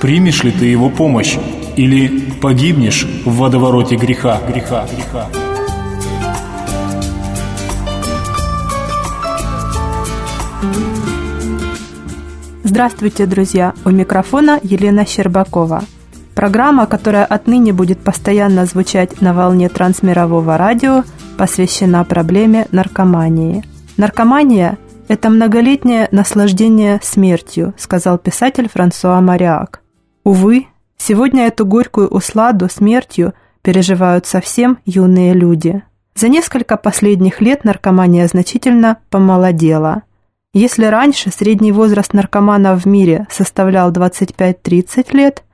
Примешь ли ты его помощь или погибнешь в водовороте греха, греха, греха. Здравствуйте, друзья! У микрофона Елена Щербакова. Программа, которая отныне будет постоянно звучать на волне трансмирового радио, посвящена проблеме наркомании. Наркомания – это многолетнее наслаждение смертью, сказал писатель Франсуа Мариак. Увы, сегодня эту горькую усладу смертью переживают совсем юные люди. За несколько последних лет наркомания значительно помолодела – если раньше средний возраст наркоманов в мире составлял 25-30 лет,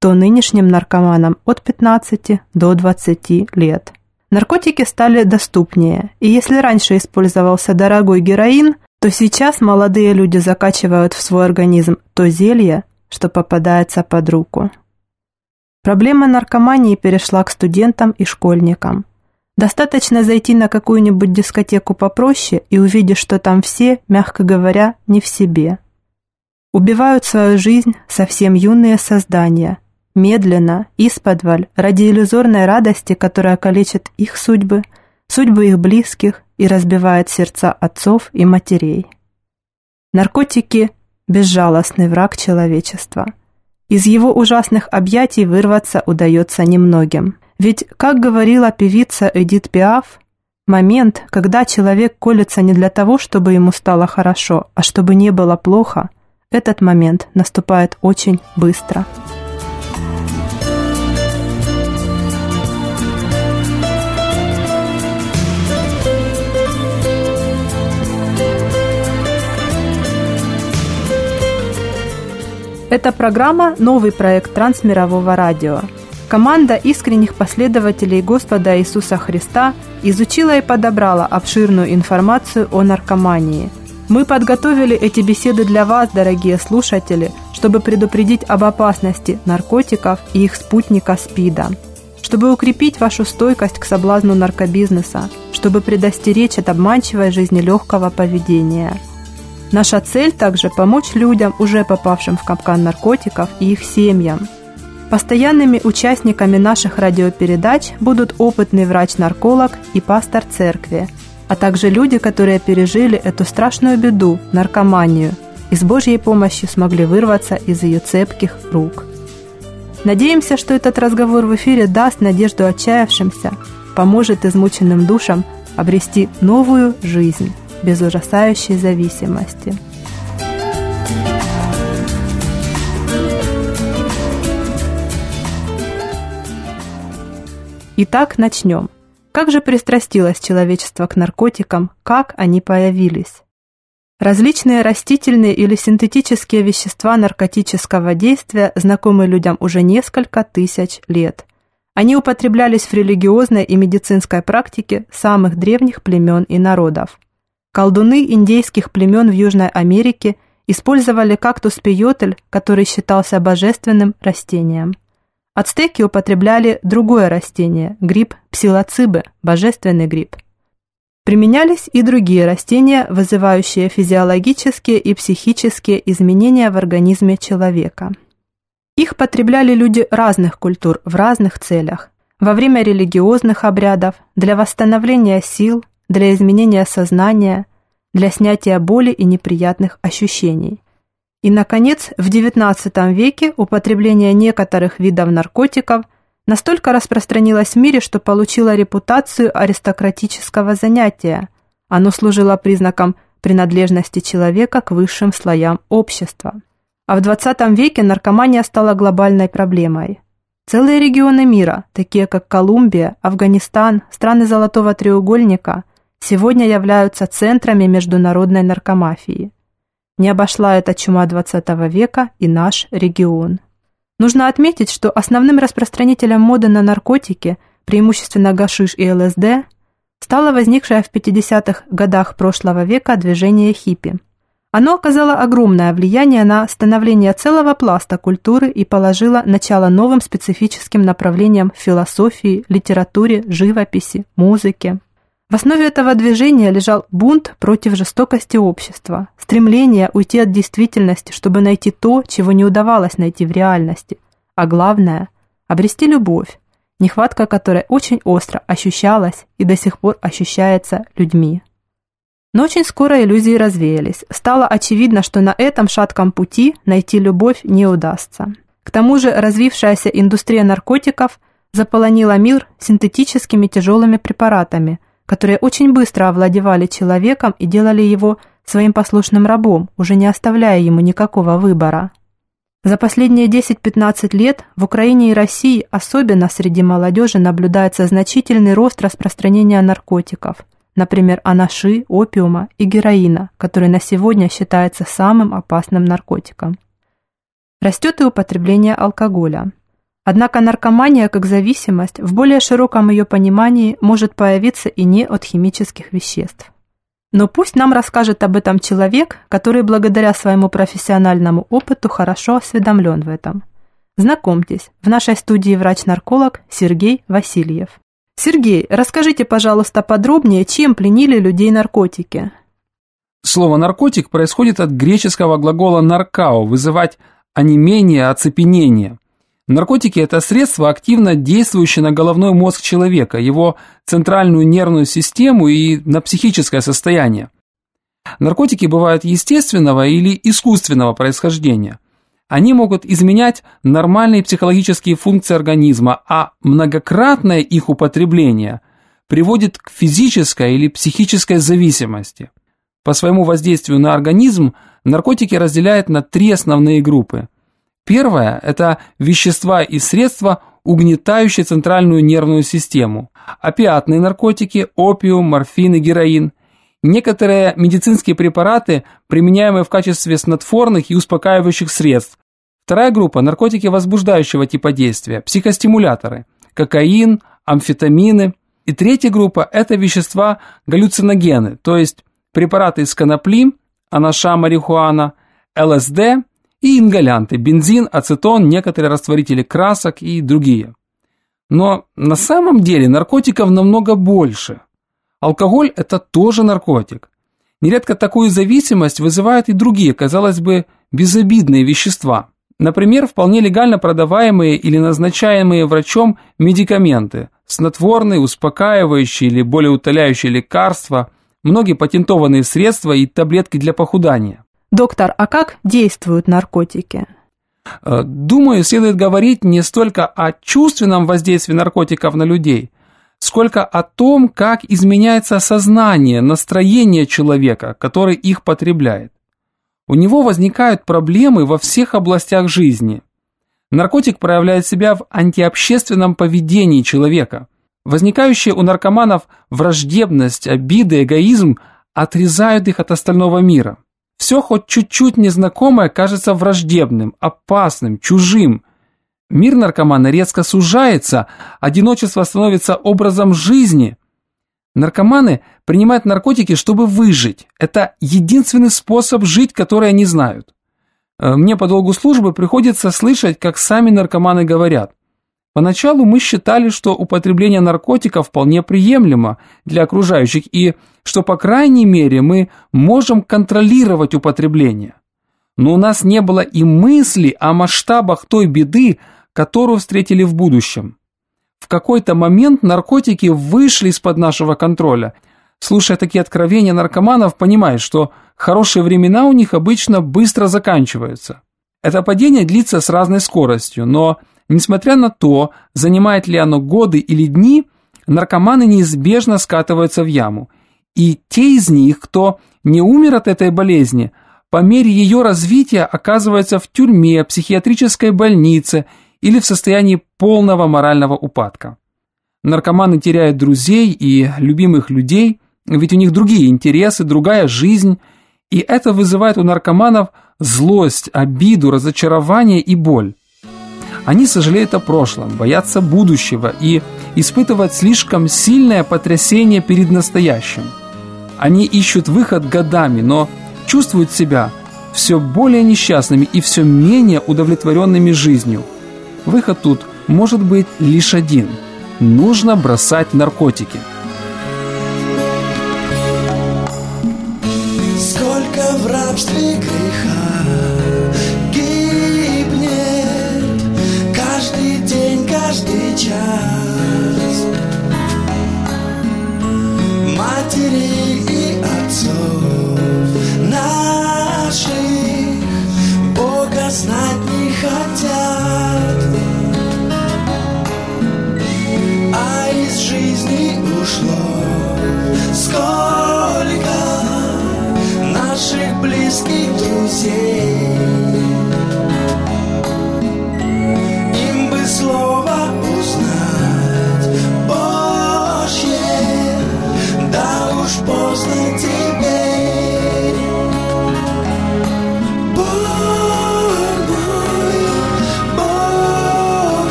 то нынешним наркоманам от 15 до 20 лет. Наркотики стали доступнее, и если раньше использовался дорогой героин, то сейчас молодые люди закачивают в свой организм то зелье, что попадается под руку. Проблема наркомании перешла к студентам и школьникам. Достаточно зайти на какую-нибудь дискотеку попроще и увидишь, что там все, мягко говоря, не в себе. Убивают свою жизнь совсем юные создания, медленно, исподволь, ради иллюзорной радости, которая калечит их судьбы, судьбы их близких и разбивает сердца отцов и матерей. Наркотики – безжалостный враг человечества. Из его ужасных объятий вырваться удается немногим – ведь, как говорила певица Эдит Пиаф, момент, когда человек колется не для того, чтобы ему стало хорошо, а чтобы не было плохо, этот момент наступает очень быстро. Эта программа – новый проект Трансмирового радио – Команда искренних последователей Господа Иисуса Христа изучила и подобрала обширную информацию о наркомании. Мы подготовили эти беседы для вас, дорогие слушатели, чтобы предупредить об опасности наркотиков и их спутника СПИДа, чтобы укрепить вашу стойкость к соблазну наркобизнеса, чтобы предостеречь от обманчивой жизни легкого поведения. Наша цель также помочь людям, уже попавшим в капкан наркотиков и их семьям – Постоянными участниками наших радиопередач будут опытный врач-нарколог и пастор церкви, а также люди, которые пережили эту страшную беду – наркоманию, и с Божьей помощью смогли вырваться из ее цепких рук. Надеемся, что этот разговор в эфире даст надежду отчаявшимся, поможет измученным душам обрести новую жизнь без ужасающей зависимости – Итак, начнем. Как же пристрастилось человечество к наркотикам, как они появились? Различные растительные или синтетические вещества наркотического действия знакомы людям уже несколько тысяч лет. Они употреблялись в религиозной и медицинской практике самых древних племен и народов. Колдуны индейских племен в Южной Америке использовали кактус пиотель, который считался божественным растением – Ацтеки употребляли другое растение – гриб псилоцибы, божественный гриб. Применялись и другие растения, вызывающие физиологические и психические изменения в организме человека. Их потребляли люди разных культур в разных целях. Во время религиозных обрядов, для восстановления сил, для изменения сознания, для снятия боли и неприятных ощущений – и, наконец, в XIX веке употребление некоторых видов наркотиков настолько распространилось в мире, что получило репутацию аристократического занятия. Оно служило признаком принадлежности человека к высшим слоям общества. А в XX веке наркомания стала глобальной проблемой. Целые регионы мира, такие как Колумбия, Афганистан, страны Золотого треугольника, сегодня являются центрами международной наркомафии. Не обошла эта чума XX века и наш регион. Нужно отметить, что основным распространителем моды на наркотики, преимущественно гашиш и ЛСД, стало возникшее в 50-х годах прошлого века движение хиппи. Оно оказало огромное влияние на становление целого пласта культуры и положило начало новым специфическим направлениям в философии, литературе, живописи, музыке. В основе этого движения лежал бунт против жестокости общества, стремление уйти от действительности, чтобы найти то, чего не удавалось найти в реальности, а главное – обрести любовь, нехватка которой очень остро ощущалась и до сих пор ощущается людьми. Но очень скоро иллюзии развеялись. Стало очевидно, что на этом шатком пути найти любовь не удастся. К тому же развившаяся индустрия наркотиков заполонила мир синтетическими тяжелыми препаратами – которые очень быстро овладевали человеком и делали его своим послушным рабом, уже не оставляя ему никакого выбора. За последние 10-15 лет в Украине и России, особенно среди молодежи, наблюдается значительный рост распространения наркотиков, например, анаши, опиума и героина, который на сегодня считается самым опасным наркотиком. Растет и употребление алкоголя. Однако наркомания как зависимость в более широком ее понимании может появиться и не от химических веществ. Но пусть нам расскажет об этом человек, который благодаря своему профессиональному опыту хорошо осведомлен в этом. Знакомьтесь, в нашей студии врач-нарколог Сергей Васильев. Сергей, расскажите, пожалуйста, подробнее, чем пленили людей наркотики. Слово «наркотик» происходит от греческого глагола «наркао» – вызывать онемение, оцепенение – Наркотики – это средство, активно действующее на головной мозг человека, его центральную нервную систему и на психическое состояние. Наркотики бывают естественного или искусственного происхождения. Они могут изменять нормальные психологические функции организма, а многократное их употребление приводит к физической или психической зависимости. По своему воздействию на организм наркотики разделяют на три основные группы – Первое – это вещества и средства, угнетающие центральную нервную систему. Опиатные наркотики, опиум, морфин и героин. Некоторые медицинские препараты, применяемые в качестве снотворных и успокаивающих средств. Вторая группа – наркотики возбуждающего типа действия, психостимуляторы, кокаин, амфетамины. И третья группа – это вещества галлюциногены, то есть препараты из конопли, анаша, марихуана, ЛСД и ингалянты, бензин, ацетон, некоторые растворители красок и другие. Но на самом деле наркотиков намного больше. Алкоголь – это тоже наркотик. Нередко такую зависимость вызывают и другие, казалось бы, безобидные вещества. Например, вполне легально продаваемые или назначаемые врачом медикаменты, снотворные, успокаивающие или болеутоляющие лекарства, многие патентованные средства и таблетки для похудания. Доктор, а как действуют наркотики? Э, думаю, следует говорить не столько о чувственном воздействии наркотиков на людей, сколько о том, как изменяется сознание, настроение человека, который их потребляет. У него возникают проблемы во всех областях жизни. Наркотик проявляет себя в антиобщественном поведении человека. Возникающие у наркоманов враждебность, обиды, эгоизм отрезают их от остального мира. Все хоть чуть-чуть незнакомое кажется враждебным, опасным, чужим. Мир наркомана резко сужается, одиночество становится образом жизни. Наркоманы принимают наркотики, чтобы выжить. Это единственный способ жить, который они знают. Э, мне по долгу службы приходится слышать, как сами наркоманы говорят. Поначалу мы считали, что употребление наркотиков вполне приемлемо для окружающих и что, по крайней мере, мы можем контролировать употребление. Но у нас не было и мысли о масштабах той беды, которую встретили в будущем. В какой-то момент наркотики вышли из-под нашего контроля. Слушая такие откровения наркоманов, понимаешь, что хорошие времена у них обычно быстро заканчиваются. Это падение длится с разной скоростью, но Несмотря на то, занимает ли оно годы или дни, наркоманы неизбежно скатываются в яму. И те из них, кто не умер от этой болезни, по мере ее развития оказываются в тюрьме, психиатрической больнице или в состоянии полного морального упадка. Наркоманы теряют друзей и любимых людей, ведь у них другие интересы, другая жизнь, и это вызывает у наркоманов злость, обиду, разочарование и боль. Они сожалеют о прошлом, боятся будущего и испытывают слишком сильное потрясение перед настоящим. Они ищут выход годами, но чувствуют себя все более несчастными и все менее удовлетворенными жизнью. Выход тут может быть лишь один – нужно бросать наркотики.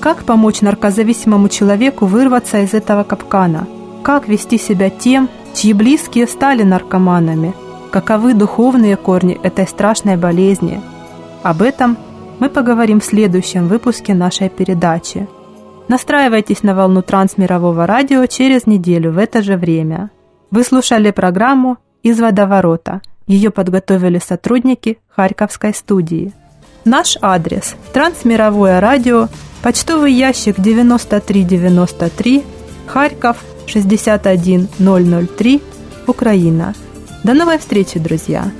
Как помочь наркозависимому человеку вырваться из этого капкана? Как вести себя тем, чьи близкие стали наркоманами? Каковы духовные корни этой страшной болезни? Об этом мы поговорим в следующем выпуске нашей передачи. Настраивайтесь на волну трансмирового радио через неделю в это же время. Вы слушали программу «Из водоворота». Ее подготовили сотрудники Харьковской студии. Наш адрес – Трансмировое радио – Почтовый ящик 9393, Харьков 61003, Украина. До новой встречи, друзья!